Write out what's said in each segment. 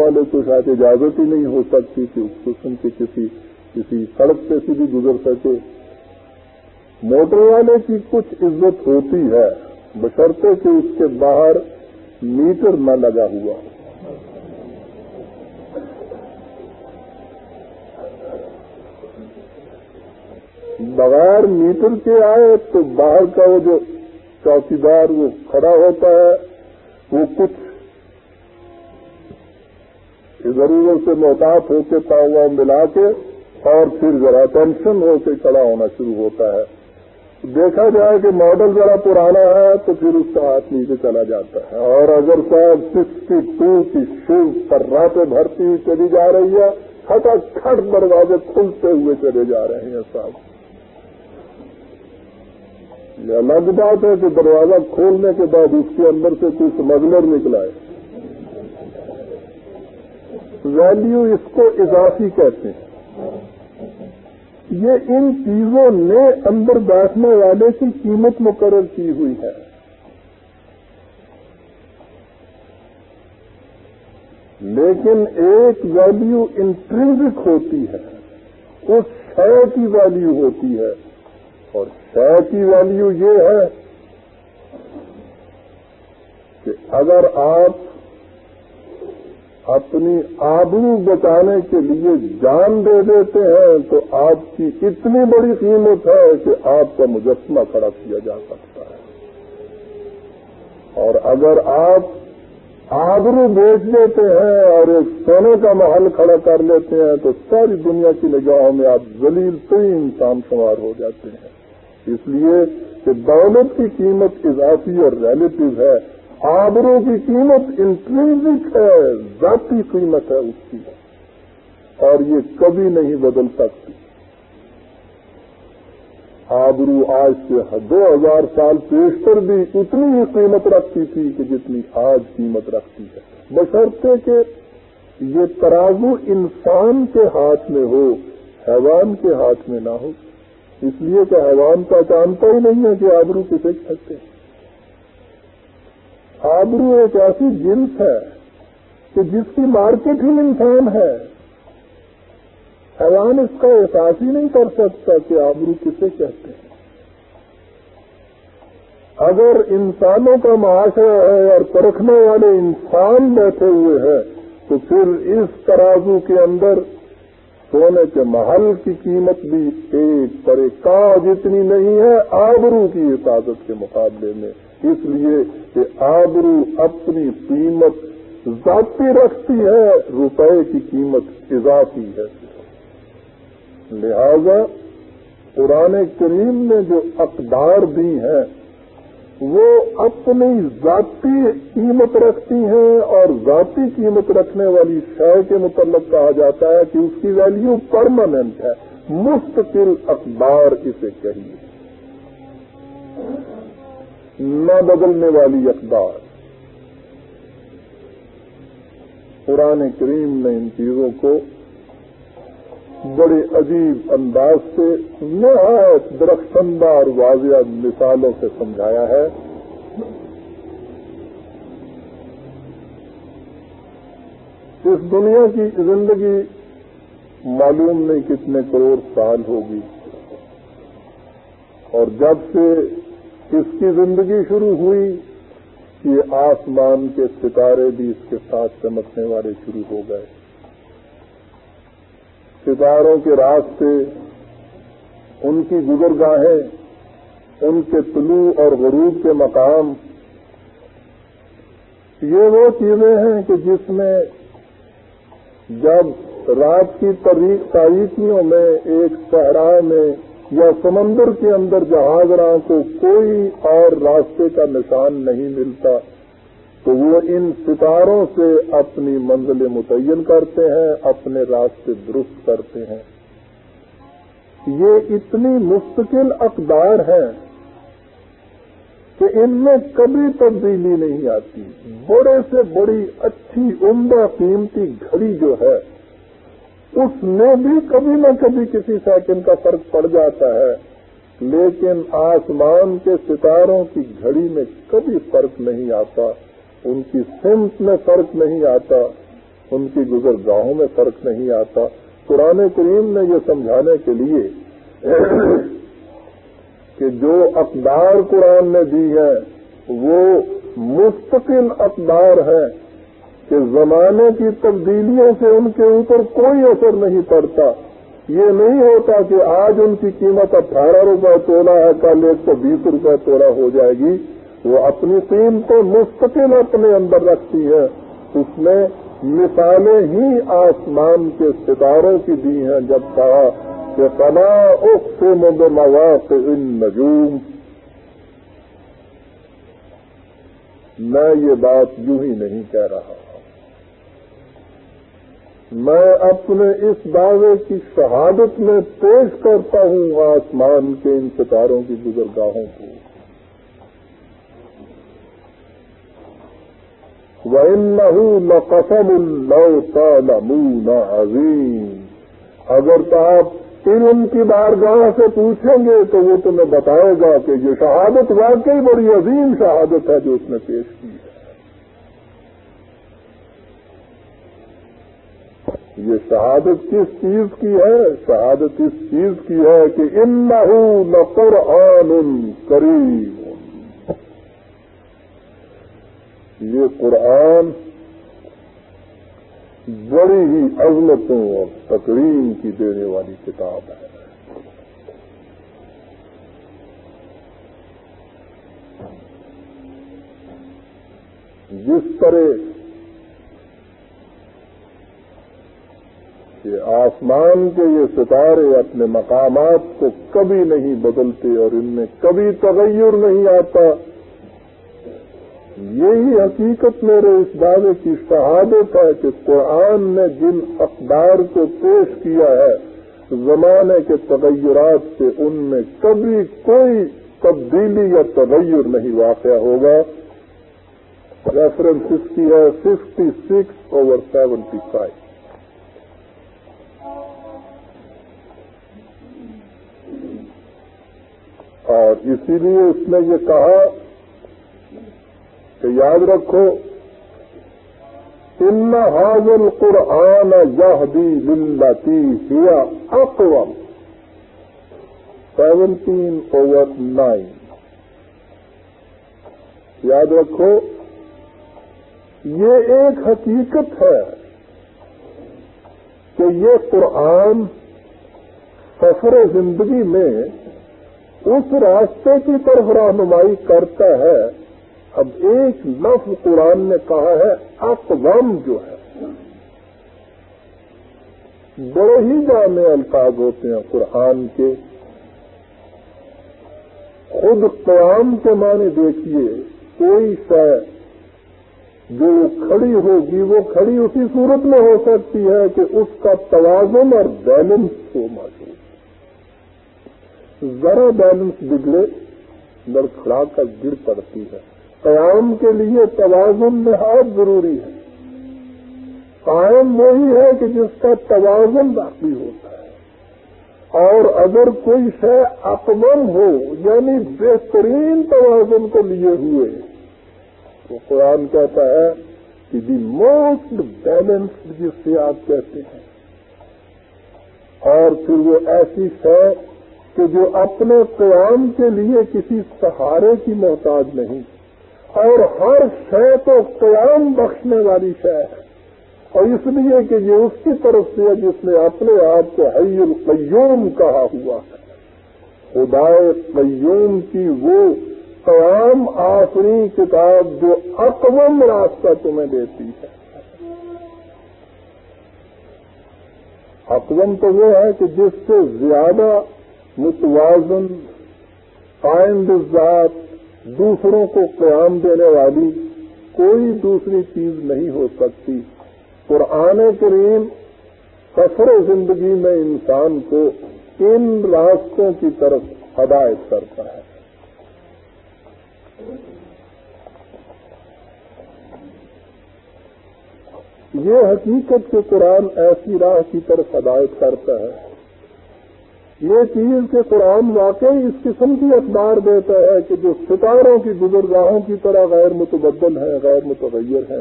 والے کو شاید اجازت ہی نہیں ہو سکتی کہ اس قسم کے کسی کسی سڑک پہ سے بھی گزر سکے۔ موٹر والے کی کچھ عزت ہوتی ہے، بشرطے کہ اس کے باہر میٹر نہ لگا ہوا بغیر میٹر کے آئے تو باہر کا وہ جو چوکیدار وہ کھڑا ہوتا ہے، وہ کچھ ضرورت سے محتاط ہو کے پاؤں ملا کے اور پھر ذرا ٹینشن ہو کے کھڑا ہونا شروع ہوتا ہے۔ دیکھا جائے کہ ماڈل ذرا پرانا ہے تو پھر اس کا ہاتھ نیچے چلا جاتا ہے۔ اور اگر صاحب سکسٹی ٹو کی شو پر راتیں بھرتی ہوئی چلی جا رہی ہے، کھٹا کھٹ دروازے کھلتے ہوئے چلے جا رہے ہیں صاحب۔ یہ الگ بات ہے کہ دروازہ کھولنے کے بعد اس کے اندر سے کوئی اسمگلر نکلا ہے ویلیو اس کو اضافی کہتے ہیں۔ یہ ان چیزوں نے اندر بیٹھنے والے کی قیمت مقرر کی ہوئی ہے۔ لیکن ایک ویلیو انٹرنزک ہوتی ہے۔ اس شے کی ویلیو ہوتی ہے۔ اور شے کی ویلیو یہ ہے کہ اگر آپ اپنی آبرو بچانے کے لیے جان دے دیتے ہیں تو آپ کی اتنی بڑی قیمت ہے کہ آپ کا مجسمہ کھڑا کیا جا سکتا ہے۔ اور اگر آپ آبرو بیچ دیتے ہیں اور ایک سونے کا محل کھڑا کر لیتے ہیں تو ساری دنیا کی نگاہوں میں آپ ذلیل ترین انسان شمار ہو جاتے ہیں۔ اس لیے کہ دولت کی قیمت اضافی اور ریلیٹو ہے۔ آبروں کی قیمت انٹرنزک ہے، ذاتی قیمت ہے اس کی۔ اور یہ کبھی نہیں بدل سکتی۔ آبرو آج سے دو ہزار سال پیشتر بھی اتنی ہی قیمت رکھتی تھی کہ جتنی آج قیمت رکھتی ہے۔ بشرطے کہ یہ ترازو انسان کے ہاتھ میں ہو، حیوان کے ہاتھ میں نہ ہو۔ اس لیے کہ حیوان کا جانتا ہی نہیں ہے کہ آبرو کسے کہتے ہیں۔ آبرو ایک ایسی جنس ہے کہ جس کی مارکیٹ ہی انسان ہے۔ حیوان اس کا احساس ہی نہیں کر سکتا کہ آبرو کسے کہتے ہیں۔ اگر انسانوں کا معاشرہ ہے اور پرکھنے والے انسان بیٹھے ہوئے ہیں، تو پھر اس ترازو کے اندر سونے کے محل کی قیمت بھی ایک پر ایک جتنی نہیں ہے، آبرو کی حفاظت کے مقابلے میں۔ اس لیے کہ آبرو اپنی قیمت ذاتی رکھتی ہے، روپے کی قیمت اضافی ہے۔ لہذا پرانے کریم نے جو اقدار دی ہیں وہ اپنی ذاتی قیمت رکھتی ہیں اور ذاتی قیمت رکھنے والی شے کے متعلق کہا جاتا ہے کہ اس کی ویلیو پرماننٹ ہے۔ مستقل اخبار اسے کہیے۔ نہ بدلنے والی اقدار۔ قرآن کریم نے ان چیزوں کو بڑے عجیب انداز سے نہایت درختندہ اور واضح مثالوں سے سمجھایا ہے۔ اس دنیا کی زندگی معلوم نہیں کتنے کروڑ سال ہوگی۔ اور جب سے اس کی زندگی شروع ہوئی کہ آسمان کے ستارے بھی اس کے ساتھ چمکنے والے شروع ہو گئے۔ ستاروں کے راستے ان کی گزرگاہیں، ان کے طلوع اور غروب کے مقام، یہ وہ چیزیں ہیں کہ جس میں جب رات کی تاریخیوں میں ایک صحرا میں یا سمندر کے اندر جہاز راہ کو کوئی اور راستے کا نشان نہیں ملتا، تو وہ ان ستاروں سے اپنی منزلیں متعین کرتے ہیں، اپنے راستے درست کرتے ہیں۔ یہ اتنی مستقل اقدار ہیں کہ ان میں کبھی تبدیلی نہیں آتی۔ بڑے سے بڑی اچھی عمدہ قیمتی گھڑی جو ہے اس میں بھی کبھی نہ کبھی کسی سیکنڈ کا فرق پڑ جاتا ہے۔ لیکن آسمان کے ستاروں کی گھڑی میں کبھی فرق نہیں آتا۔ ان کی سمت میں فرق نہیں آتا۔ ان کی گزرگاہوں میں فرق نہیں آتا۔ قرآن کریم نے یہ سمجھانے کے لیے کہ جو اقدار قرآن نے دی ہے وہ مستقل اقدار ہے کہ زمانے کی تبدیلیوں سے ان کے اوپر کوئی اثر نہیں پڑتا۔ یہ نہیں ہوتا کہ آج ان کی قیمت اٹھارہ روپے تولا ہے، کل ایک سو بیس روپے تولا ہو جائے گی۔ وہ اپنی قیمتیں مستقل اپنے اندر رکھتی ہے۔ اس میں مثالیں ہی آسمان کے ستاروں کی دی ہیں، جب کہا کہ فلا اقسم بمواقع ان نجوم میں یہ بات یوں ہی نہیں کہہ رہا۔ ہوں میں اپنے اس دعوے کی شہادت میں پیش کرتا ہوں آسمان کے ان ستاروں کی گزرگاہوں کو۔ وَإِنَّهُ لَقَسَمٌ لَوْ تَعْلَمُونَ عَظِيمٌ۔ اگر تو آپ علم کی بارگاہ سے پوچھیں گے تو وہ تمہیں بتائے گا کہ یہ شہادت واقعی بڑی عظیم شہادت ہے جو اس نے پیش کی ہے یہ شہادت کس چیز کی ہے؟ شہادت اس چیز کی ہے کہ ان لقرآن کریم۔ یہ قرآن بڑی ہی عظمتوں اور تقریم کی دینے والی کتاب ہے۔ جس طرح کہ آسمان کے یہ ستارے اپنے مقامات کو کبھی نہیں بدلتے اور ان میں کبھی تغیر نہیں آتا۔ یہی حقیقت میرے اس دعوے کی شہادت ہے کہ قرآن نے جن اقدار کو پیش کیا ہے، زمانے کے تغیرات سے ان میں کبھی کوئی تبدیلی یا تغیر نہیں واقع ہوگا۔ ریفرنس اس کی ہے fifty six over seventy five اور اسی لیے اس نے یہ کہا کہ یاد رکھو، ان حاضل قرآن یہدی للتی ہیا اقوام سیونٹین اوور نائن۔ یاد رکھو، یہ ایک حقیقت ہے کہ یہ قرآن سفر زندگی میں اس راستے کی طرف رہنمائی کرتا ہے۔ اب ایک لفظ قرآن نے کہا ہے، اقوام جو ہے۔ بڑے ہی جامع الفاظ ہوتے ہیں قرآن کے۔ خود قیام کے معنی دیکھیے، کوئی شے جو کھڑی ہوگی، وہ کھڑی اسی صورت میں ہو سکتی ہے کہ اس کا توازن اور بیلنس ہو موجود ذرا بیلنس بگڑے لڑکھڑا کر گر پڑتی ہے۔ قیام کے لیے توازن نہایت ضروری ہے۔ قائم وہی ہے کہ جس کا توازن باقی ہوتا ہے۔ اور اگر کوئی شے اقمم ہو یعنی بہترین توازن کو لیے ہوئے، تو قرآن کہتا ہے کہ دی موسٹ بیلنس جس سے آپ کہتے ہیں۔ اور پھر وہ ایسی شے کہ جو اپنے قیام کے لیے کسی سہارے کی محتاج نہیں، اور ہر شے تو قیام بخشنے والی شے ہے۔ اور اس لیے کہ یہ اس کی طرف سے ہے جس نے اپنے آپ کو حی القیوم کہا ہوا ہے۔ خدا قیوم کی وہ قیام آخری کتاب جو اقوام راستہ تمہیں دیتی ہے۔ اقوام تو وہ ہے کہ جس سے زیادہ متوازن، قائم ذات دوسروں کو قیام دینے والی کوئی دوسری چیز نہیں ہو سکتی۔ قرآن کریم سفر زندگی میں انسان کو ان راستوں کی طرف ہدایت کرتا ہے۔ یہ حقیقت کے قرآن ایسی راہ کی طرف ہدایت کرتا ہے۔ یہ چیز کہ قرآن واقعی اس قسم کی اخبار دیتا ہے کہ جو ستاروں کی گزرگاہوں کی طرح غیر متبدل ہے، غیر متغیر ہے۔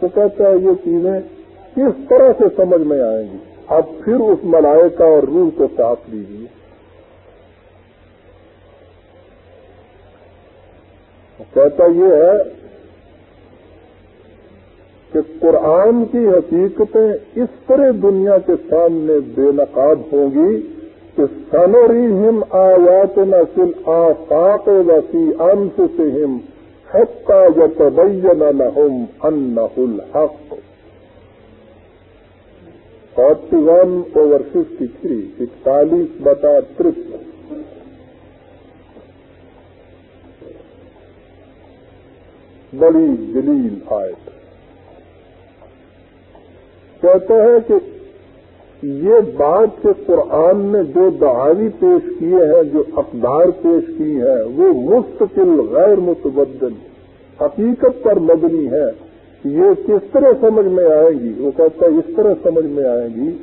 تو کہتا ہے یہ چیزیں کس طرح سے سمجھ میں آئیں گی؟ اب پھر اس ملائکہ اور روح کو ساتھ لیجیے کہتا یہ ہے کہ قرآن کی حقیقتیں اس طرح دنیا کے سامنے بے نقاب ہوں گی کہ سنوری ہم آیات نسل آفاق وسی انف سے ہم حقا یا تبین لہم انہ الحق. Forty one over fifty three اکتالیس بتا ترپن بڑی جلیل آیت کہتے ہیں کہ یہ بات کہ قرآن نے جو دعاوی پیش کیے ہیں جو اقدار پیش کی ہیں وہ مستقل، غیر متبدل، حقیقت پر مبنی ہے، یہ کس طرح سمجھ میں آئے گی؟ وہ کہتا ہے، اس طرح سمجھ میں آئے گی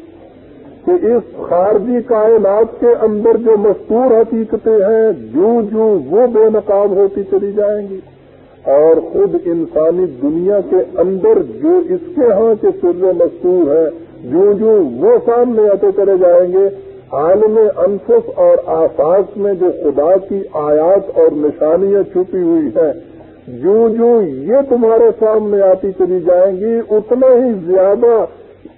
کہ اس خارجی کائنات کے اندر جو مستور حقیقتیں ہیں، جو جو وہ بے نقاب ہوتی چلی جائیں گی۔ اور خود انسانی دنیا کے اندر جو اس کے ہاں کے سر مستور ہیں جو جو وہ سامنے آتے چلے جائیں گے، عالم انفس اور آفاق میں جو خدا کی آیات اور نشانیاں چھپی ہوئی ہیں، جو جو یہ تمہارے سامنے آتی چلی جائیں گی، اتنا ہی زیادہ،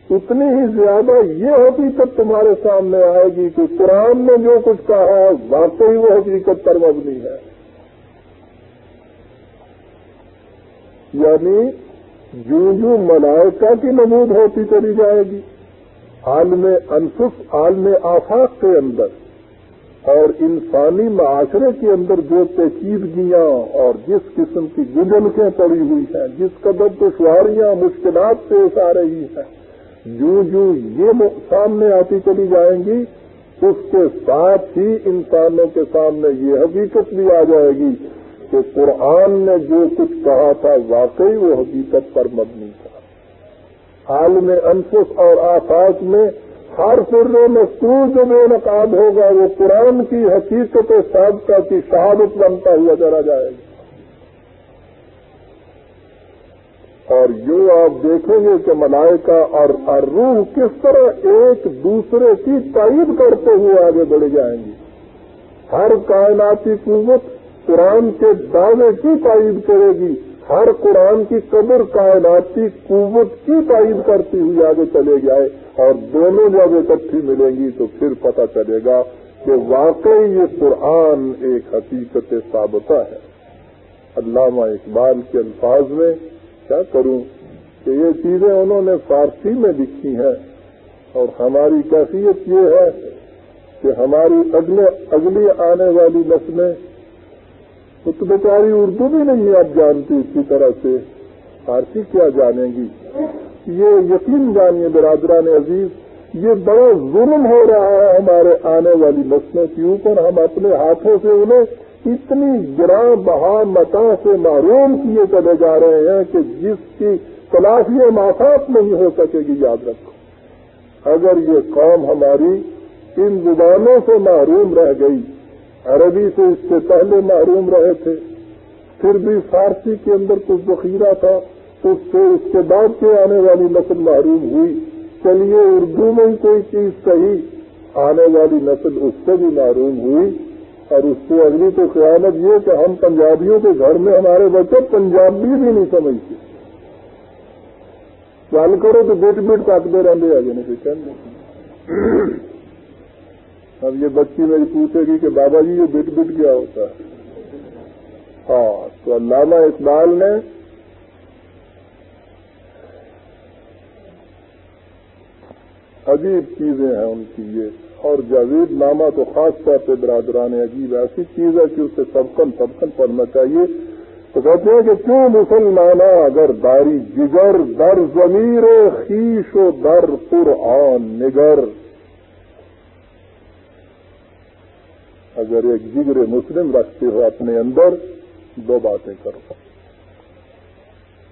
اتنی ہی زیادہ یہ حقیقت تمہارے سامنے آئے گی کہ قرآن نے جو کچھ کہا ہے، واقعی وہ حقیقت پر مبنی ہے۔ یعنی جو جو ملائکہ کی نمود ہوتی چلی جائے گی۔ عالم انفس، عالم آفاق کے اندر اور انسانی معاشرے کے اندر جو پیچیدگیاں اور جس قسم کی گجنکیں پڑی ہوئی ہیں، جس قدر دشواریاں، مشکلات پیش آ رہی ہیں جو جو یہ سامنے آتی چلی جائیں گی، اس کے ساتھ ہی انسانوں کے سامنے یہ حقیقت بھی آ جائے گی کہ قرآن نے جو کچھ کہا تھا واقعی وہ حقیقت پر مبنی تھا۔ عالم انفس اور آفاق میں ہر سر مستور جو بے نقاب ہوگا، وہ قرآن کی حقیقت سابقہ کی شہادت بنتا ہوا چلا جائے گا۔ اور یوں آپ دیکھیں گے کہ ملائکہ اور روح کس طرح ایک دوسرے کی تائید کرتے ہوئے آگے بڑھ جائیں گی ہر کائناتی قوت قرآن کے دعوے کی تائید کرے گی۔ ہر قرآن کی قدر کائناتی قوت کی تائید کرتی ہوئی آگے چلے جائے اور دونوں جب اکٹھی ملیں گی تو پھر پتہ چلے گا کہ واقعی یہ قرآن ایک حقیقت ثابتہ ہے۔ علامہ اقبال کے الفاظ میں کیا کروں کہ یہ چیزیں انہوں نے فارسی میں لکھی ہیں اور ہماری کیفیت یہ ہے کہ ہماری اگلے، اگلی آنے والی نسلیں تو تو بیچاری اردو بھی نہیں آپ جانتی اسی طرح سے فارسی کیا جانیں گی؟ یہ یقین جانیے برادران عزیز، یہ بڑا ظلم ہو رہا ہے ہمارے آنے والی نسلوں کے اوپر۔ ہم اپنے ہاتھوں سے انہیں اتنی گراں بہا متا سے معروم کیے چلے جا رہے ہیں کہ جس کی تلاشی مافات نہیں ہو سکے گی، یاد رکھو۔ اگر یہ قوم ہماری ان زبانوں سے محروم رہ گئی عربی سے اس سے پہلے محروم رہے تھے، پھر بھی فارسی کے اندر کچھ ذخیرہ تھا، اس سے اس کے بعد کے آنے والی نسل محروم ہوئی۔ چلیے، اردو میں ہی کوئی چیز صحیح آنے والی نسل اس سے بھی محروم ہوئی۔ اور اس سے اگلی تو قیامت یہ کہ ہم پنجابیوں کے گھر میں ہمارے بچے پنجابی بھی نہیں سمجھتے۔ گل کرو تو بیٹ بیٹ کاٹتے رہتے آگے، نہیں اب یہ بچی میری پوچھے گی کہ بابا جی یہ بٹ بٹ کیا ہوتا ہے؟ ہاں تو علامہ اقبال نے عجیب چیزیں ہیں ان کی یہ۔ اور جاوید نامہ تو خاص طور پہ برادران عجیب، ایسی چیز ہے کہ اسے سبکن سبکن پڑھنا چاہیے۔ تو کہتے ہیں کہ کیوں مسلمانہ اگر داری جگر، در ضمیر خیش و در قرآن نگر؟ اگر ایک جگر مسلم رکھتے ہو اپنے اندر، دو باتیں کرو۔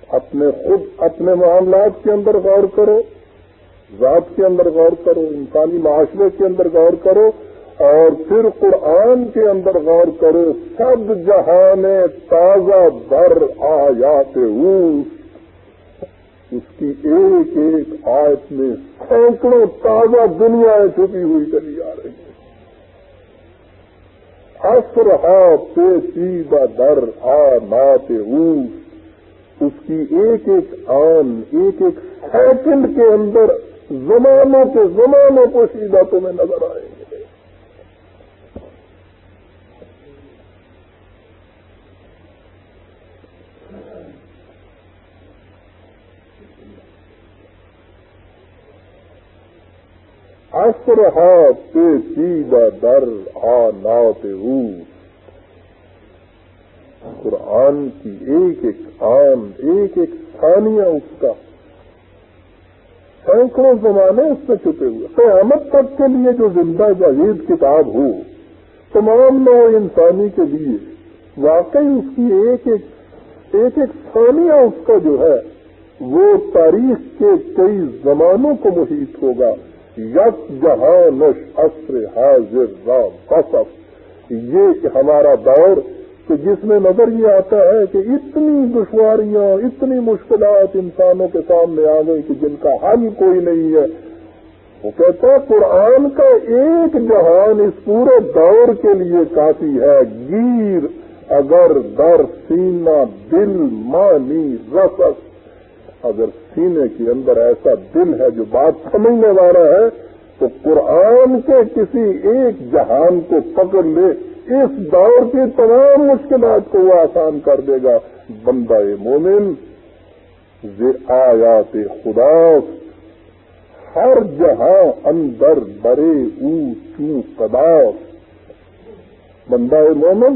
اپنے خود، اپنے معاملات کے اندر غور کرو، ذات کے اندر غور کرو، انسانی معاشرے کے اندر غور کرو، اور پھر قرآن کے اندر غور کرو۔ سب جہان تازہ در آیات اس کی ایک ایک آیت میں سینکڑوں تازہ دنیا چھپی ہوئی چلی آ رہی ہیں۔ اصر ہا پیچیدہ در آ نات اس کی ایک ایک آن، ایک ایک سیکنڈ کے اندر زمانوں کے زمانوں کو سیدھا تمہیں نظر آئیں گے اثر پیچیدہ در آ نات قرآن کی ایک ایک آن، ایک ایک ثانیہ اس کا۔ سینکڑوں زمانے اس میں چھپے ہوئے۔ قیامت تک کے لیے جو زندہ جاوید کتاب ہو، تمام نو انسانی کے لیے واقعی اس کی ایک ایک ایک ایک ثانیہ اس کا جو ہے، وہ تاریخ کے کئی زمانوں کو محیط ہوگا۔ یک جہانش عصر حاضر رام بصف یہ ہمارا دور کہ جس میں نظر یہ آتا ہے کہ اتنی دشواریاں، اتنی مشکلات انسانوں کے سامنے آ گئی کہ جن کا حل کوئی نہیں ہے۔ وہ کہتا ہے قرآن کا ایک جہان اس پورے دور کے لیے کافی ہے۔ گیر اگر در سینا دل مانی رسس اگر سینے کے اندر ایسا دل ہے جو بات سمجھنے والا ہے، تو قرآن کے کسی ایک جہان کو پکڑ لے، اس دور کی تمام مشکلات کو وہ آسان کر دے گا۔ بندہ مومن آیات خدا، ہر جہاں اندر برے او چوں کدا بندہ مومن،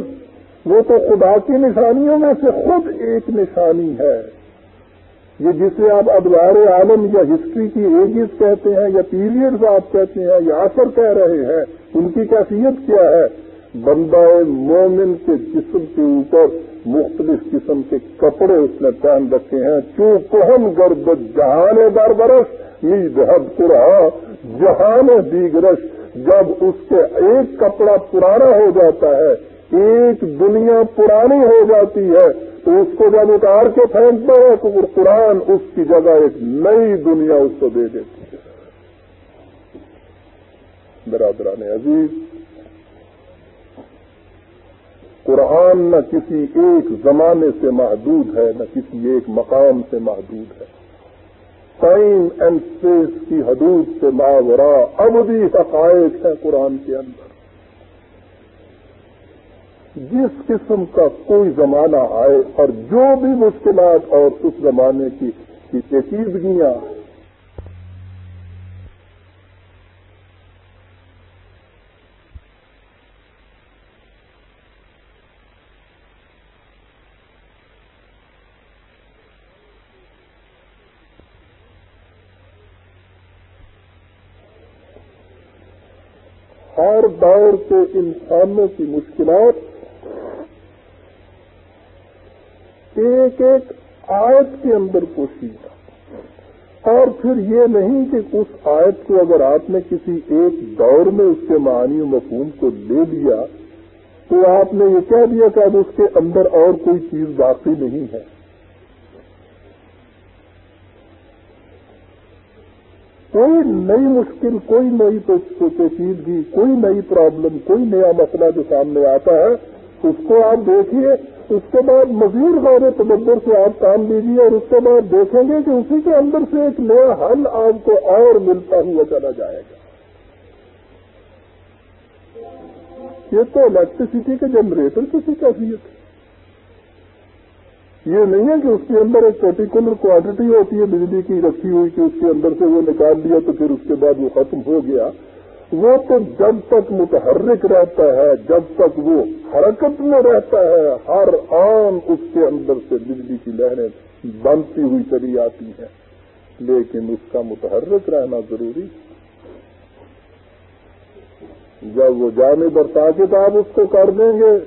وہ تو خدا کی نشانیوں میں سے خود ایک نشانی ہے۔ یہ جسے آپ ادوار عالم یا ہسٹری کی ایجز کہتے ہیں یا پیریڈز آپ کہتے ہیں یا اثر کہہ رہے ہیں، ان کی کیفیت کیا ہے؟ بندہ مومن کے جسم کے اوپر مختلف قسم کے کپڑے اس نے پہن رکھے ہیں۔ چوں کوہم گرد جہان در برس نیز حد پورا جہان دیگرش۔ جب اس کے ایک کپڑا پرانا ہو جاتا ہے ایک دنیا پرانی ہو جاتی ہے تو اس کو جب اتار کے پھینکتا ہے تو قرآن اس کی جگہ ایک نئی دنیا اس کو دے دیتی ہے۔ برادران عزیز، قرآن نہ کسی ایک زمانے سے محدود ہے، نہ کسی ایک مقام سے محدود ہے۔ ٹائم اینڈ اسپیس کی حدود سے ماورا ابدی حقائق ہے قرآن کے اندر۔ جس قسم کا کوئی زمانہ آئے اور جو بھی مشکلات اور اس زمانے کی پیچیدگیاں ہر دور کے انسانوں کی مشکلات ایک ایک آیت کے اندر پوشیدہ اور پھر یہ نہیں کہ اس آیت کو اگر آپ نے کسی ایک دور میں اس کے معنی و مفہوم کو لے لیا، تو آپ نے یہ کہہ دیا کہ اب اس کے اندر اور کوئی چیز باقی نہیں ہے۔ کوئی نئی مشکل، کوئی نئی پیچیدگی، کوئی نئی پرابلم کوئی نیا مسئلہ جو سامنے آتا ہے، اس کو آپ دیکھیے۔ اس کے بعد مزید غور تدبر سے آپ کام لیجیے اور اس کے بعد دیکھیں گے کہ اسی کے اندر سے ایک نیا حل آپ کو اور ملتا ہوا چلا جائے گا۔ یہ تو الیکٹریسٹی کے جنریٹر کسی کیفیت ہے۔ یہ نہیں ہے کہ اس کے اندر ایک پرٹیکولر کوانٹٹی ہوتی ہے، بجلی کی رکھی ہوئی کہ اس کے اندر سے وہ نکال دیا تو پھر اس کے بعد وہ ختم ہو گیا۔ وہ تو جب تک متحرک رہتا ہے، جب تک وہ حرکت میں رہتا ہے، ہر آن اس کے اندر سے بجلی کی لہریں بنتی ہوئی چلی آتی ہیں۔ لیکن اس کا متحرک رہنا ضروری جب وہ جانے پر طاقت آپ اس کو کر دیں گے،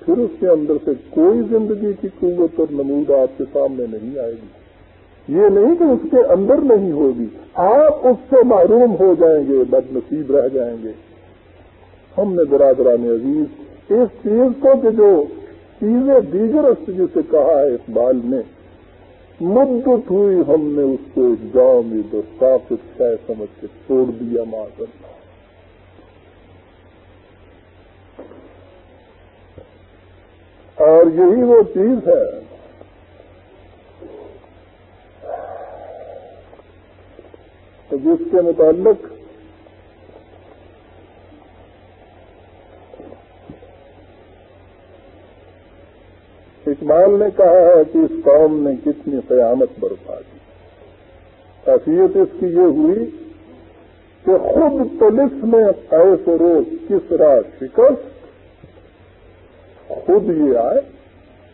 پھر اس کے اندر سے کوئی زندگی کی قوت اور نمود آپ کے سامنے نہیں آئے گی۔ یہ نہیں کہ اس کے اندر نہیں ہوگی، آپ اس سے معروم ہو جائیں گے، بد نصیب رہ جائیں گے۔ ہم نے برادران عزیز، اس چیز کو کہ جو چیزیں دیگر جسے کہا ہے اقبال نے مدت ہوئی ہم نے اس کو ایک گاؤں میں دو شہ سمجھ کے چھوڑ دیا ماں کرنا اور یہی وہ چیز ہے۔ جس کے متعلق اقبال نے کہا ہے کہ اس قوم نے کتنی قیامت برپا کی۔ حیثیت اس کی یہ ہوئی کہ خود پولیس میں ایسے روز کس راہ شکست، خود یہ آئے،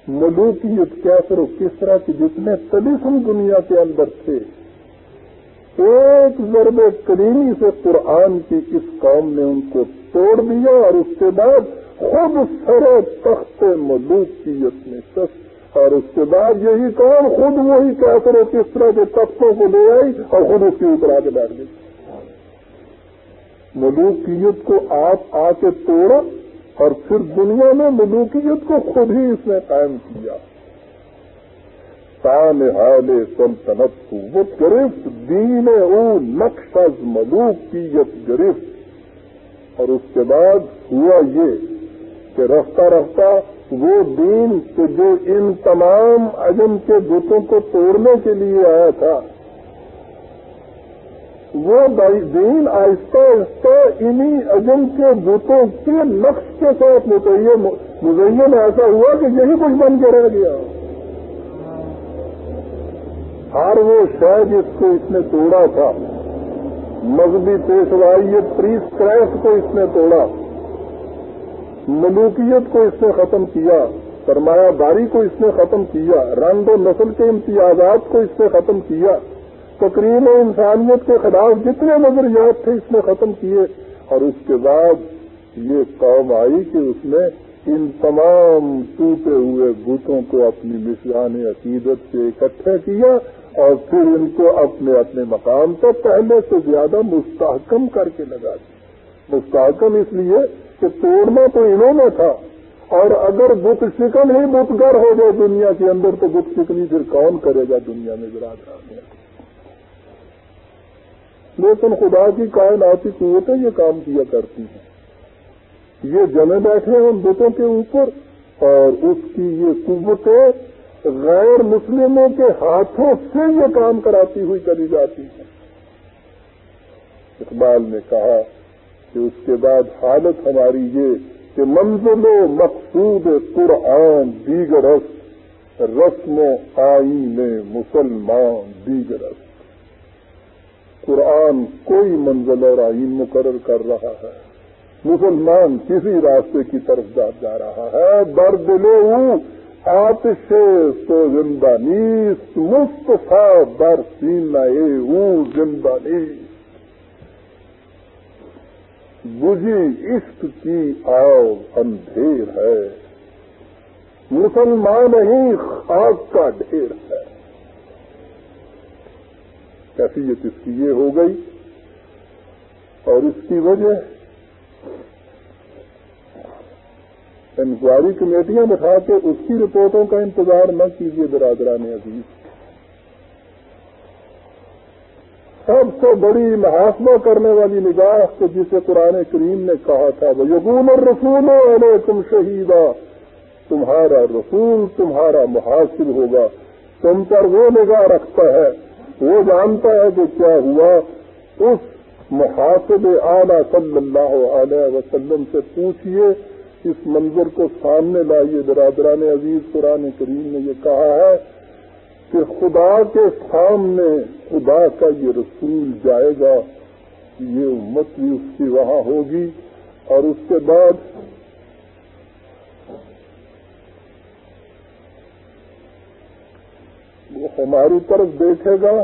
ملوکیت کیا کرو کس طرح کی جتنے تلسم دنیا کے اندر تھے ایک ضرب کریمی سے قرآن کی اس قوم نے ان کو توڑ دیا اور اس کے بعد خود سر تخت ملوکیت میں سس اور اس کے بعد یہی کام خود وہی کیا کرو کس طرح کے تختوں کو لے آئی اور خود اس کے اوپر آ کے بیٹھ گئی۔ ملوکیت کو آپ آ کے توڑا اور پھر دنیا میں ملوکیت کو خود ہی اس نے قائم کیا۔ تان حال سلطنت کو، وہ گرفت دین او نقش از ملوکیت گرفت۔ اور اس کے بعد ہوا یہ کہ رفتہ رفتہ وہ دین کہ جو ان تمام عجم کے بتوں کو توڑنے کے لیے آیا تھا، وہ دین آہستہ آہستہ انہی عجم کے بتوں کے نقش کے ساتھ متعین، مزین، ایسا ہوا کہ یہی کچھ بن کے رہ گیا۔ ہر وہ شہ جس کو اس نے توڑا تھا۔ مذہبی پیشوائی پریس کریس کو اس نے توڑا۔ ملوکیت کو اس نے ختم کیا۔ سرمایہ داری کو اس نے ختم کیا۔ رنگ و نسل کے امتیازات کو اس نے ختم کیا۔ تقریر انسانیت کے خلاف جتنے نظریات تھے اس نے ختم کیے۔ اور اس کے بعد یہ قوم آئی کہ اس نے ان تمام ٹوٹے ہوئے بوتوں کو اپنی مشران عقیدت سے اکٹھا کیا۔ اور پھر ان کو اپنے اپنے مقام پر پہلے سے زیادہ مستحکم کر کے لگا دیا۔ مستحکم اس لیے کہ توڑنا تو انہوں نے تھا۔ اور اگر بت شکن ہی بتگر ہو جائے دنیا کے اندر، تو بت شکنی پھر کون کرے گا دنیا میں برادر لیکن خدا کی کائناتی قوتیں یہ کام کیا کرتی ہیں۔ یہ جمے بیٹھے ہیں ان بتوں کے اوپر، اور اس کی یہ قوتیں غیر مسلموں کے ہاتھوں سے یہ کام کراتی ہوئی چلی جاتی ہیں اقبال نے کہا کہ اس کے بعد حالت ہماری یہ کہ منزل و مقصود قرآن دیگر رسم و آئین مسلمان دیگر قرآن کوئی منزل اور آئین مقرر کر رہا ہے۔ مسلمان کسی راستے کی طرف جا رہا ہے۔ درد لے آتش سو زندہ نیس مستفا در سینا او زندہ نیس عشق کی آؤ اندھیر ہے۔ مسلمان ہی خاک کا ڈھیر ہے۔ کیفیت اس کی یہ ہو گئی اور اس کی وجہ انکوائری کمیٹیاں بٹھا کے اس کی رپورٹوں کا انتظار نہ کیجیے برادران عزیز۔ سب سے بڑی محاسبہ کرنے والی نگاہ تو جسے قرآن کریم نے کہا تھا وہ یقون اور رسول علیہ تم شہیدہ تمہارا رسول تمہارا محاسب ہوگا۔ تم پر وہ نگاہ رکھتا ہے، وہ جانتا ہے کہ کیا ہوا۔ اس محاسب اعلیٰ صلی اللہ علیہ وسلم سے پوچھئے اس منظر کو سامنے لائیے برادران عزیز قرآن کریم نے یہ کہا ہے کہ خدا کے سامنے خدا کا یہ رسول جائے گا، یہ امت بھی اس کی وہاں ہوگی اور اس کے بعد وہ ہماری طرف دیکھے گا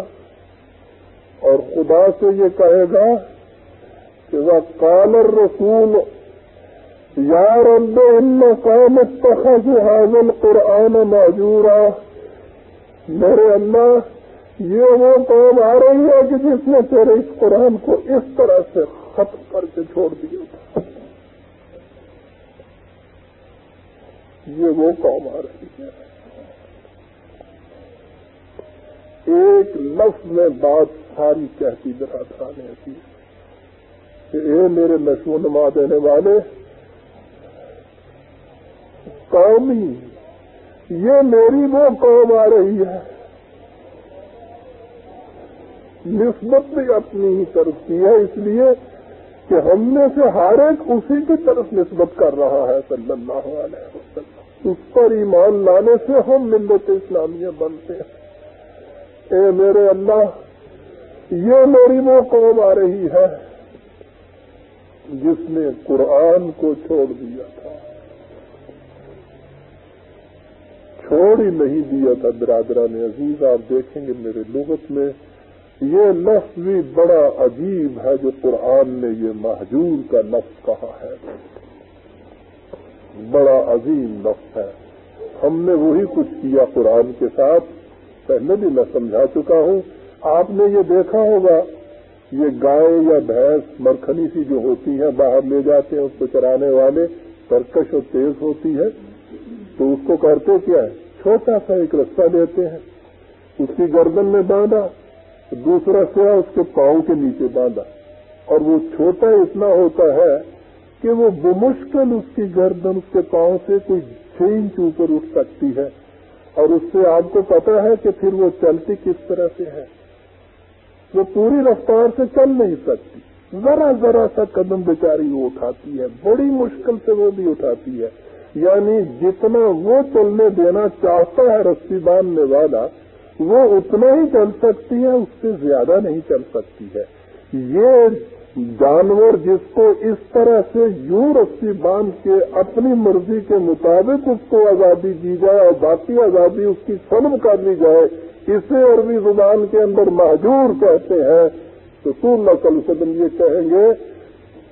اور خدا سے یہ کہے گا کہ وہ کالر رسول یار ان کام تخذ حاضل قرآن معجورا میرے اللہ، یہ وہ قوم آ رہی ہے کہ جس نے تیرے اس قرآن کو اس طرح سے ختم کر کے چھوڑ دیا تھا۔ یہ وہ قوم آ رہی ہے۔ ایک لفظ میں بات ساری کہتی برادران کی کہ اے میرے نشو نما دینے والے قومی یہ میری وہ قوم آ رہی ہے۔ نسبت بھی اپنی ہی طرف کی ہے، اس لیے کہ ہم میں سے ہر ایک اسی کی طرف نسبت کر رہا ہے، صلی اللہ علیہ وسلم۔ اس پر ایمان لانے سے ہم ملت اسلامیہ بنتے ہیں۔ اے میرے اللہ، یہ میری وہ قوم آ رہی ہے جس نے قرآن کو چھوڑ دیا تھا۔ چھوڑ ہی نہیں دیا تھا برادران عزیز، آپ دیکھیں گے میرے لغت میں، یہ لفظ بھی بڑا عجیب ہے جو قرآن نے یہ محجور کا لفظ کہا ہے۔ بڑا عظیم لفظ ہے۔ ہم نے وہی کچھ کیا قرآن کے ساتھ۔ پہلے بھی میں سمجھا چکا ہوں۔ آپ نے یہ دیکھا ہوگا، یہ گائے یا بھینس مرکھنی سی جو ہوتی ہے باہر لے جاتے ہیں، اس کو چرانے والے، سرکش اور تیز ہوتی ہے۔ تو اس کو کرتے کیا ہے؟ چھوٹا سا ایک رستہ دیتے ہیں۔ اس کی گردن میں باندھا، دوسرا سیا اس کے پاؤں کے نیچے باندھا۔ اور وہ چھوٹا اتنا ہوتا ہے کہ وہ بمشکل اس کی گردن اس کے پاؤں سے کوئی چھ انچ اوپر اٹھ سکتی ہے۔ اور اس سے آپ کو پتا ہے کہ پھر وہ چلتی کس طرح سے ہے۔ وہ پوری رفتار سے چل نہیں سکتی۔ ذرا ذرا سا قدم بیچاری وہ اٹھاتی ہے۔ بڑی مشکل سے وہ بھی اٹھاتی ہے۔ یعنی جتنا وہ چلنے دینا چاہتا ہے رسی باندھنے والا، وہ اتنا ہی چل سکتی ہے، اس سے زیادہ نہیں چل سکتی ہے۔ یہ جانور جس کو اس طرح سے یوں رسی باندھ کے اپنی مرضی کے مطابق اس کو آزادی دی جائے اور باقی آزادی اس کی سلم کر لی جائے، اسے عربی زبان کے اندر محجور کہتے ہیں۔ تو سور نقل سدم یہ کہیں گے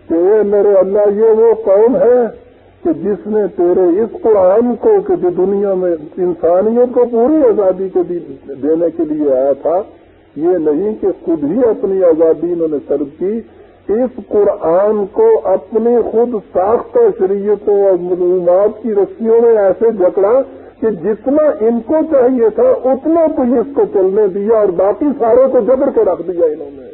کہ میرے اللہ، یہ وہ قوم ہے کہ جس نے تیرے اس قرآن کو کہ جو دنیا میں انسانیت کو پوری آزادی کو دینے کے لیے آیا تھا، یہ نہیں کہ خود ہی اپنی آزادی انہوں نے سرد کی، اس قرآن کو اپنی خود ساختہ شریعتوں اور معلومات کی رسیوں میں ایسے جکڑا کہ جتنا ان کو چاہیے تھا، اتنا تو اس کو چلنے دیا اور باقی سارے کو جبر کے رکھ دیا انہوں نے۔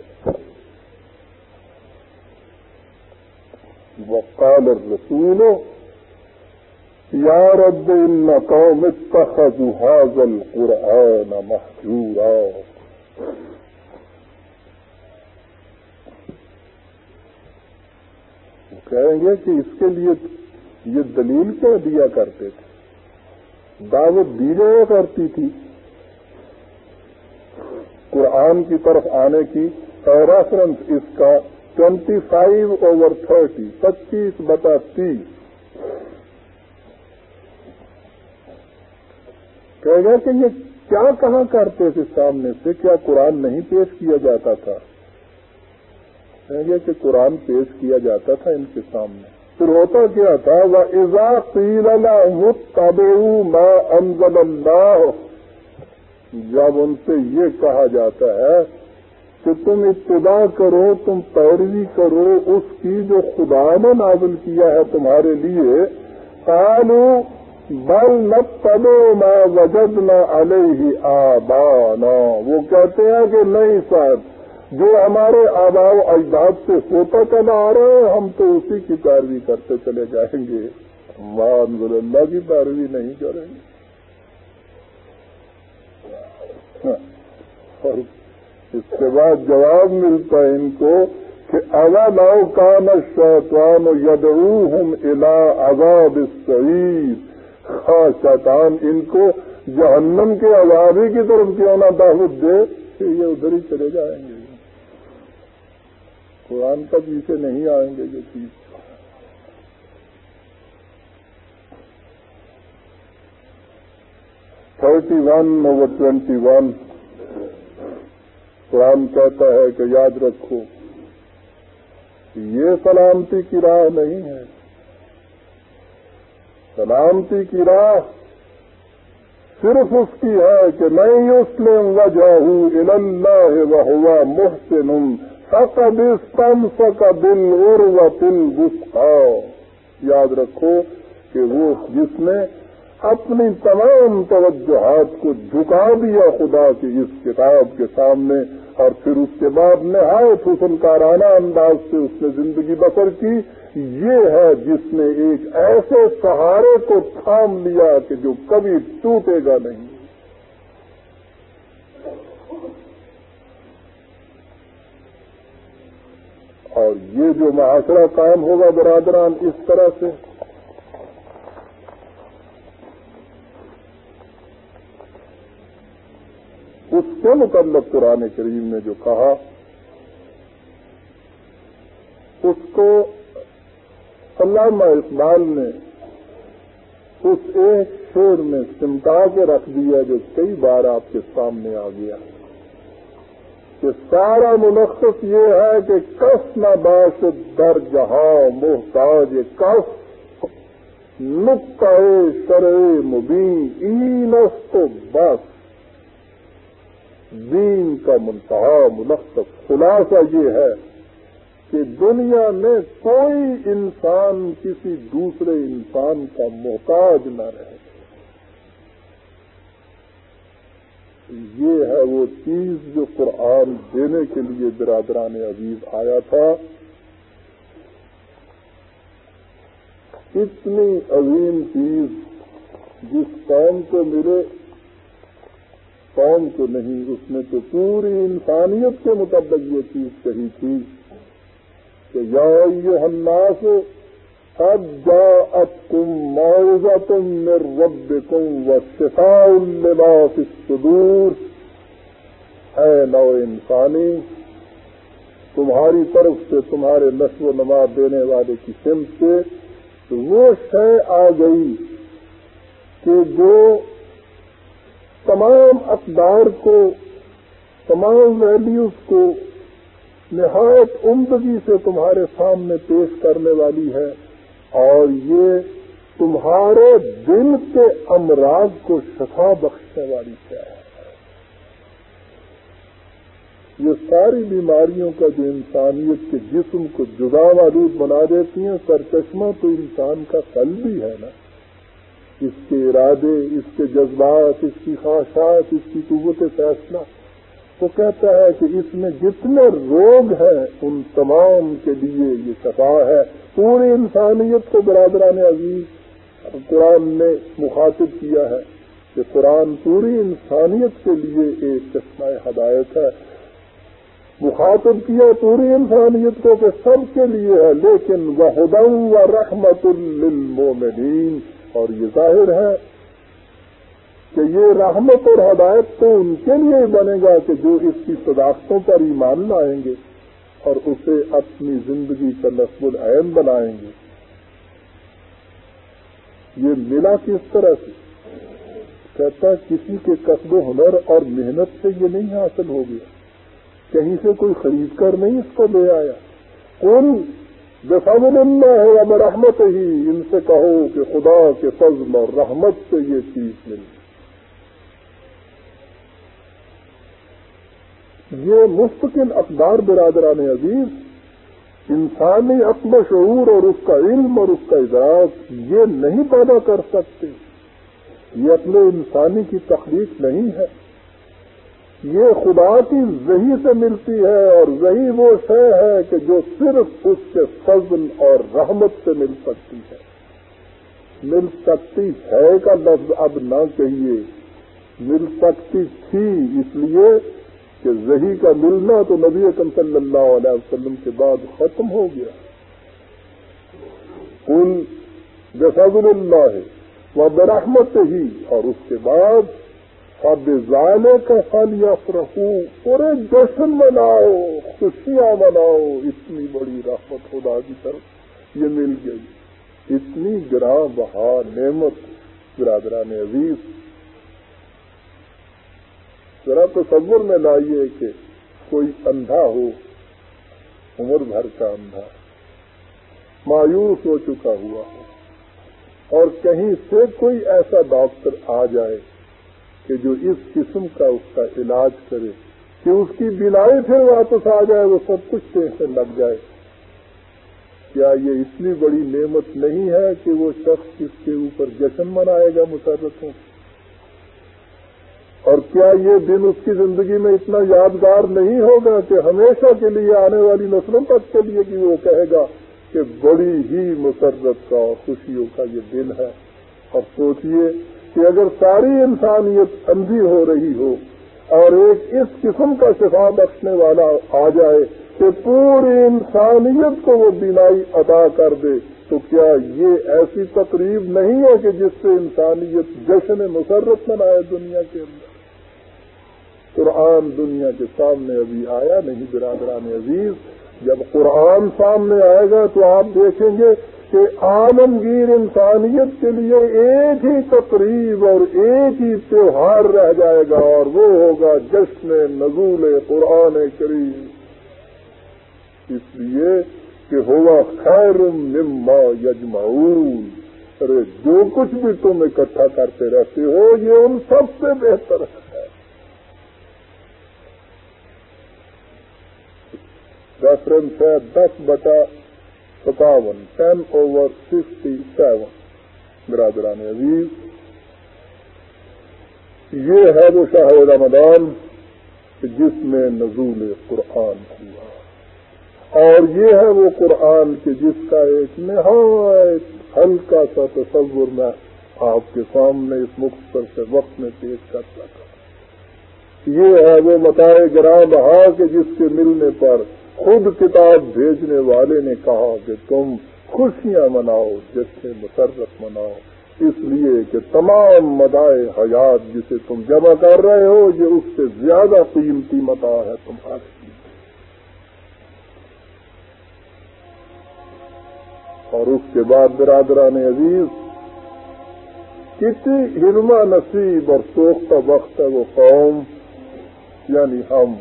وقال الرسول یا رب ان قوم اتخذوا هذا القرآن محجورا. کہیں گے کہ اس کے لیے یہ دلیل کیا دیا کرتے تھے؟ دعوت دی جایا کرتی تھی۔ قرآن کی طرف آنے کی ریفرنس اس کا ٹوینٹی فائیو اوور تھرٹی پچیس بتا تیس۔ کہے گا کہ یہ کیا کہاں کرتے تھے سامنے سے؟ کیا قرآن نہیں پیش کیا جاتا تھا؟ کہیں گے کہ قرآن پیش کیا جاتا تھا ان کے سامنے۔ پھر ہوتا کیا تھا؟ وہ ایزا پیر تب انزل اللہ جب ان سے یہ کہا جاتا ہے کہ تم اتباع کرو، تم پیروی کرو، اس کی جو خدا نے نازل کیا ہے تمہارے لیے قالو بل نت پلو نہ وجد نہ علیہ آبانا۔ وہ کہتے ہیں کہ نہیں صاحب، جو ہمارے آبا و اجداد سے ہوتا چلا آ رہے ہیں ہم تو اسی کی پیروی کرتے چلے جائیں گے۔ مان اللہ کی پیروی نہیں کریں گے۔ اور اس کے بعد جواب ملتا ہے ان کو کہ اوا لاؤ کا نہ شیطان یدعو ہم الا عذاب السعید ہاں شیطان ان کو جہنم کے عذابی کی طرف کیوں نہ دعوت دے کہ یہ ادھر ہی چلے جائیں گے۔ قرآن کا پیچھے نہیں آئیں گے یہ چیز۔ Thirty one over twenty one. قرآن کہتا ہے کہ یاد رکھو یہ سلامتی کی راہ نہیں ہے۔ سلامتی کی راہ صرف اس کی ہے کہ میں اس اسلم وجہ ہوں اللہ ہوا محسن سکا بستم سکا دل اور یاد رکھو کہ وہ جس نے اپنی تمام توجہات کو جھکا دیا خدا کی اس کتاب کے سامنے اور پھر اس کے بعد نہایت حسن کارانہ انداز سے اس نے زندگی بسر کی یہ ہے جس نے ایک ایسے سہارے کو تھام لیا کہ جو کبھی ٹوٹے گا نہیں۔ اور یہ جو معاشرہ قائم ہوگا برادران اس طرح سے۔ اس کے متعلق قرآن کریم نے جو کہا، اس کو علامہ اقبال نے اس ایک شور میں سمٹا کے رکھ دیا جو کئی بار آپ کے سامنے آ گیا۔ کہ سارا ملخص یہ ہے کہ کس نہ باش در جہاں محتاج کس نقطۂ شرع مبین اینس تو بس۔ دین کا منتہا ملخص خلاصہ یہ ہے کہ دنیا میں کوئی انسان کسی دوسرے انسان کا محتاج نہ رہے۔ یہ ہے وہ چیز جو قرآن دینے کے لیے برادران عزیز آیا تھا۔ اتنی عظیم چیز جس قوم کو ملے، قوم کو نہیں، اس نے تو پوری انسانیت کے مطابق یہ چیز کہی تھی۔ کہ یا الناس اب جا اب تم معاوضہ تم مر رب تم و شفا ہے نو انسانی، تمہاری طرف سے تمہارے نشو و نما دینے والے کی سمت سے وہ شے آ گئی کہ جو تمام اقدار کو، تمام ویلیوز کو نہایت عمدگی سے تمہارے سامنے پیش کرنے والی ہے اور یہ تمہارے دل کے امراض کو شفا بخشنے والی ہے؟ یہ ساری بیماریوں کا جو انسانیت کے جسم کو جدا آلود بنا دیتی ہیں، سرچشمہ تو انسان کا قل بھی ہے نا؟ اس کے ارادے، اس کے جذبات، اس کی خواہشات، اس کی قوت فیصلہ وہ کہتا ہے کہ اس میں جتنے روگ ہیں، ان تمام کے لیے یہ شفا ہے۔ پوری انسانیت کو برادران عزیز قرآن نے مخاطب کیا ہے کہ قرآن پوری انسانیت کے لیے ایک چشمہ ہدایت ہے۔ مخاطب کیا پوری انسانیت کو کہ سب کے لیے ہے، لیکن وہ ہدم و رحمت للمومنین اور یہ ظاہر ہے کہ یہ رحمت اور ہدایت تو ان کے لیے بنے گا کہ جو اس کی صداقتوں پر ایمان لائیں گے اور اسے اپنی زندگی کا نصب العین بنائیں گے۔ یہ ملا کس طرح سے؟ کہتا کسی کے قصب و ہنر اور محنت سے یہ نہیں حاصل ہو گیا۔ کہیں سے کوئی خرید کر نہیں اس کو لے آیا۔ کون بفضل اللہ ہے اب رحمت ہی ان سے کہو کہ خدا کے فضل اور رحمت سے یہ چیز ملی۔ یہ مستقل اقدار برادران عزیز انسانی اپنا شعور اور اس کا علم اور اس کا ادراک یہ نہیں پیدا کر سکتے۔ یہ اپنے انسانی کی تخلیق نہیں ہے۔ یہ خدا کی زہی سے ملتی ہے اور وہی وہ شے ہے کہ جو صرف اس کے فضل اور رحمت سے مل سکتی ہے۔ مل سکتی ہے کا لفظ اب نہ کہیے۔ مل سکتی تھی اس لیے کہ زہی کا ملنا تو نبی اکم صلی اللہ علیہ وسلم کے بعد ختم ہو گیا۔ کل جسد اللہ ہے وہ برحمت ہی اور اس کے بعد اب زالے کا پھل یا رکھوں پورے جشن مناؤ، خوشیاں مناؤ، اتنی بڑی رحمت خدا کی طرف یہ مل گئی۔ اتنی گراں بہا نعمت، برادران عزیز ذرا تصور میں لائیے کہ کوئی اندھا ہو، عمر بھر کا اندھا، مایوس ہو چکا ہوا ہو، اور کہیں سے کوئی ایسا ڈاکٹر آ جائے کہ جو اس قسم کا اس کا علاج کرے کہ اس کی بینائی پھر واپس آ جائے، وہ سب کچھ سے لگ جائے۔ کیا یہ اتنی بڑی نعمت نہیں ہے کہ وہ شخص اس کے اوپر جشن منائے گا مسرتوں اور کیا یہ دن اس کی زندگی میں اتنا یادگار نہیں ہوگا کہ ہمیشہ کے لیے آنے والی نسلوں تک کے لیے کہ وہ کہے گا کہ بڑی ہی مسرت کا اور خوشیوں کا یہ دن ہے؟ اور سوچئے کہ اگر ساری انسانیت اندھی ہو رہی ہو اور ایک اس قسم کا شفا بخشنے والا آ جائے کہ پوری انسانیت کو وہ بینائی ادا کر دے، تو کیا یہ ایسی تقریب نہیں ہے کہ جس سے انسانیت جشن مسرت منائے دنیا کے اندر؟ قرآن دنیا کے سامنے ابھی آیا نہیں، برادران عزیز، جب قرآن سامنے آئے گا تو آپ دیکھیں گے کہ عالمگیر انسانیت کے لیے ایک ہی تقریب اور ایک ہی تہوار رہ جائے گا اور وہ ہوگا جشن نزول قرآن کریم۔ اس لیے کہ ہوا خیر مما یجمعون۔ ارے، جو کچھ بھی تم اکٹھا کرتے رہتے ہو، یہ ان سب سے بہتر ہے۔ ریفرنس ہے دس بٹا ستاون ٹین اوور سکسٹی سیون برادران عزیز یہ ہے وہ شاہ رمضان جس میں نزول قرآن ہوا اور یہ ہے وہ قرآن کے جس کا ایک نہایت ہلکا سا تصور میں آپ کے سامنے اس مختصر سے وقت میں پیش کر سکا یہ ہے وہ متائے گرام بہا کے جس کے ملنے پر خود کتاب بھیجنے والے نے کہا کہ تم خوشیاں مناؤ جیسے مسرت مناؤ۔ اس لیے کہ تمام مدائے حیات جسے تم جمع کر رہے ہو، یہ اس سے زیادہ قیمتی متا ہے تمہارے لیے۔ اور اس کے بعد برادران عزیز، کتنی ہرما نصیب اور سوکھ کا وقت ہے وہ قوم یعنی ہم،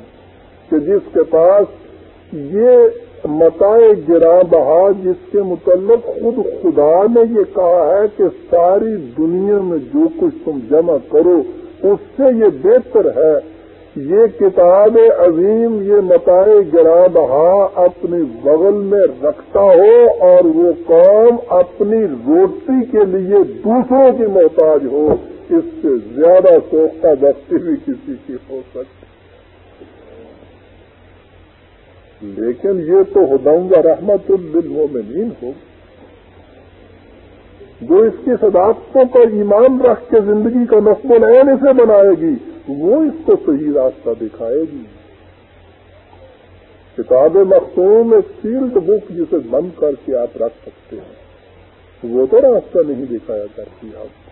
کہ جس کے پاس یہ متائے گرا بہا جس کے متعلق خود خدا نے یہ کہا ہے کہ ساری دنیا میں جو کچھ تم جمع کرو، اس سے یہ بہتر ہے۔ یہ کتاب عظیم، یہ متائے گرا بہا اپنی بغل میں رکھتا ہو اور وہ قوم اپنی روٹی کے لیے دوسروں کی محتاج ہو۔ اس سے زیادہ سوکھتا بستی بھی کسی کی ہو سکتی۔ جی۔ لیکن یہ تو ہدم و رحمت للمومنین ہو۔ جو اس کی صداقتوں کا ایمان رکھ کے زندگی کا نصب العین اسے بنائے گی، وہ اس کو صحیح راستہ دکھائے گی۔ کتاب مختوم ایک سیلڈ بک جسے بند کر کے آپ رکھ سکتے ہیں۔ وہ تو راستہ نہیں دکھایا کرتی آپ۔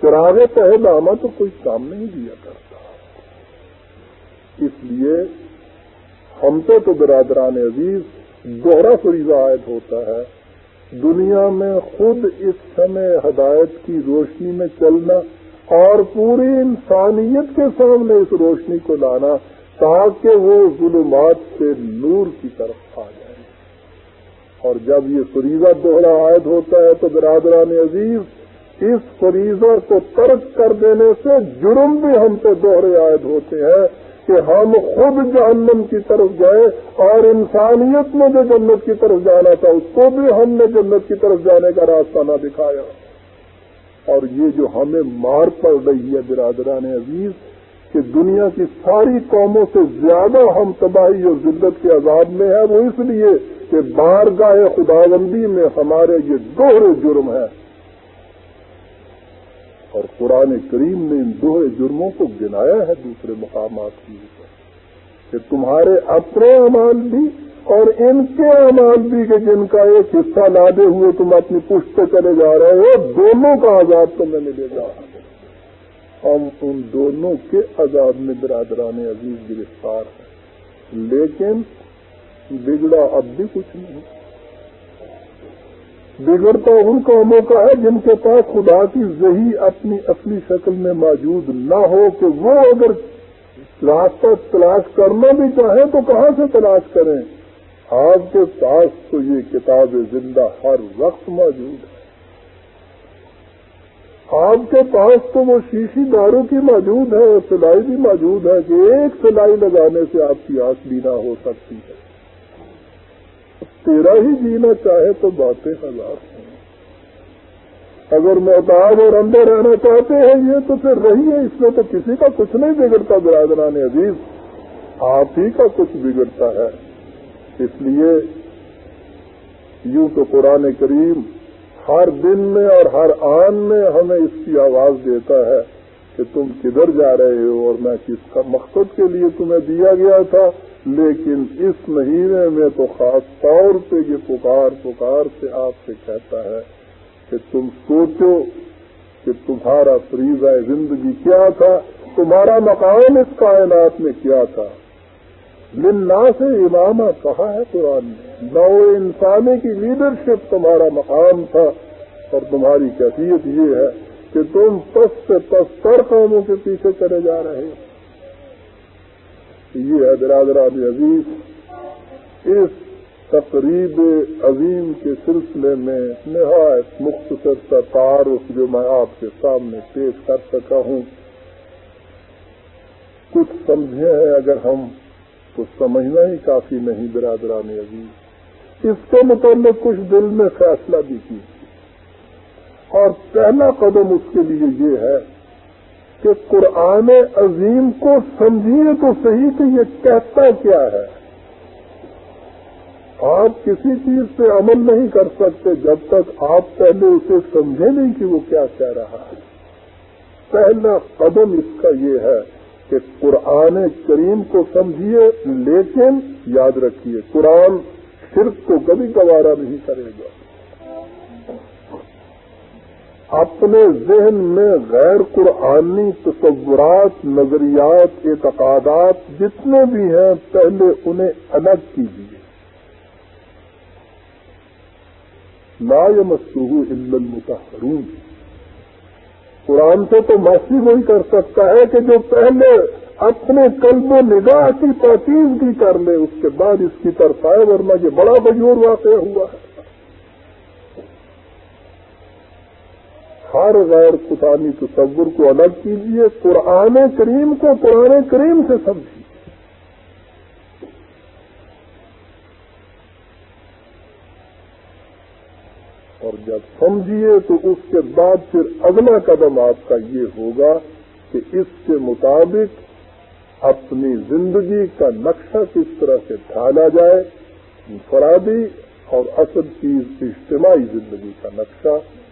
چراغ پہنامہ تو کوئی کام نہیں دیا کرتا۔ اس لیے ہم سے تو برادران عزیز دوہرا فریضہ عائد ہوتا ہے۔ دنیا میں خود اس سمے ہدایت کی روشنی میں چلنا اور پوری انسانیت کے سامنے اس روشنی کو لانا تاکہ وہ ظلمات سے نور کی طرف آ جائے۔ اور جب یہ فریضہ دوہرا عائد ہوتا ہے تو برادران عزیز، اس فریضہ کو ترک کر دینے سے جرم بھی ہم سے دوہرے عائد ہوتے ہیں۔ کہ ہم خود جہنم کی طرف گئے اور انسانیت میں جو جنت کی طرف جانا تھا، اس کو بھی ہم نے جنت کی طرف جانے کا راستہ نہ دکھایا۔ اور یہ جو ہمیں مار پڑ رہی ہے برادران عزیز، کہ دنیا کی ساری قوموں سے زیادہ ہم تباہی اور ذلت کے عذاب میں ہیں، وہ اس لیے کہ بارگاہ خداوندی میں ہمارے یہ دوہرے جرم ہیں۔ اور قرآن کریم نے ان دو جرموں کو گنایا ہے دوسرے مقامات کی اوپر کہ تمہارے اپنے امال بھی اور ان کے امال بھی کہ جن کا ایک حصہ لادے ہوئے تم اپنی پشت پہ چلے جا رہے ہو دونوں کا آزاد تمہیں ملے گا۔ ہم ان دونوں کے آزاد میں برادران عزیز گرفتار ہیں، لیکن بگڑا اب بھی کچھ نہیں۔ بگڑتا ان قوموں کا ہے جن کے پاس خدا کی ذہی اپنی اصلی شکل میں موجود نہ ہو کہ وہ اگر راستہ تلاش کرنا بھی چاہیں تو کہاں سے تلاش کریں؟ آپ کے پاس تو یہ کتاب زندہ ہر وقت موجود ہے۔ آپ کے پاس تو وہ شیشی داروں کی موجود ہے اور سلائی بھی موجود ہے کہ ایک سلائی لگانے سے آپ کی آنکھ بھی نہ ہو سکتی ہے۔ تیرا ہی جینا چاہے تو باتیں ہزار ہیں اگر محتاج اور اندر رہنا چاہتے ہیں یہ تو پھر رہی ہے اس میں تو کسی کا کچھ نہیں بگڑتا برادران عزیز۔ آپ ہی کا کچھ بگڑتا ہے۔ اس لیے یوں تو قرآن کریم ہر دن میں اور ہر آن میں ہمیں اس کی آواز دیتا ہے کہ تم کدھر جا رہے ہو اور میں کس کا مقصد کے لیے تمہیں دیا گیا تھا۔ لیکن اس مہینے میں تو خاص طور پہ یہ پکار پکار سے آپ سے کہتا ہے کہ تم سوچو کہ تمہارا فریضہ زندگی کیا تھا، تمہارا مقام اس کائنات میں کیا تھا۔ لنا سے امامہ کہا ہے قرآن نے نو انسانی کی لیڈرشپ تمہارا مقام تھا اور تمہاری کیفیت یہ ہے کہ تم پس سے پس تر قوموں کے پیچھے چلے جا رہے یہ ہے برادران عزیز، اس تقریب عظیم کے سلسلے میں نہایت مختصر سا تعارف جو میں آپ کے سامنے پیش کر سکا ہوں۔ کچھ سمجھے ہیں اگر ہم، تو سمجھنا ہی کافی نہیں برادران عزیز۔ اس کے متعلق کچھ دل میں فیصلہ بھی کی اور پہلا قدم اس کے لیے یہ ہے کہ قرآن عظیم کو سمجھیے تو صحیح کہ یہ کہتا کیا ہے۔ آپ کسی چیز پہ عمل نہیں کر سکتے جب تک آپ پہلے اسے سمجھے نہیں کہ وہ کیا کہہ رہا ہے۔ پہلا قدم اس کا یہ ہے کہ قرآن کریم کو سمجھیے، لیکن یاد رکھیے، قرآن صرف کو کبھی گوارا نہیں کرے گا۔ اپنے ذہن میں غیر قرآنی تصورات، نظریات، اعتقادات جتنے بھی ہیں، پہلے انہیں الگ کیجیے۔ لا مسوح المتحرون قرآن سے تو معافی وہی کر سکتا ہے کہ جو پہلے اپنے قلب و نگاہ کی تحقیق بھی کر لے، اس کے بعد اس کی طرف آئے، ورنہ یہ بڑا بجور واقع ہوا ہے۔ ہر غیر قرآنی تصور کو الگ کیجیے قرآن کریم کو قرآن کریم سے سمجھیے اور جب سمجھیے تو اس کے بعد پھر اگلا قدم آپ کا یہ ہوگا کہ اس کے مطابق اپنی زندگی کا نقشہ کس طرح سے ڈھالا جائے، انفرادی اور اصل چیز اجتماعی زندگی کا نقشہ۔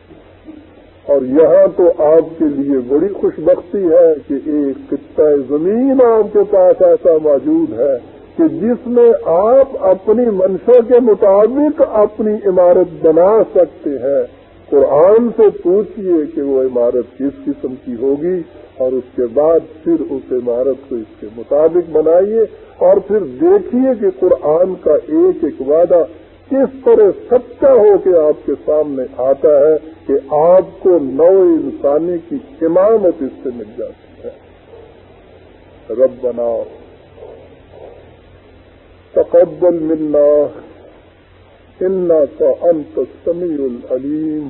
اور یہاں تو آپ کے لیے بڑی خوش بختی ہے کہ ایک خطہ زمین آپ کے پاس ایسا موجود ہے کہ جس میں آپ اپنی منشا کے مطابق اپنی عمارت بنا سکتے ہیں۔ قرآن سے پوچھئے کہ وہ عمارت کس قسم کی ہوگی اور اس کے بعد پھر اس عمارت کو اس کے مطابق بنائیے اور پھر دیکھیے کہ قرآن کا ایک ایک وعدہ کس طرح سچا ہو کے آپ کے سامنے آتا ہے۔ کہ آپ کو نو انسانی کی امامت اس سے مل جاتی ہے۔ رب بناؤ تقبل منا کا انت سمیل العلیم۔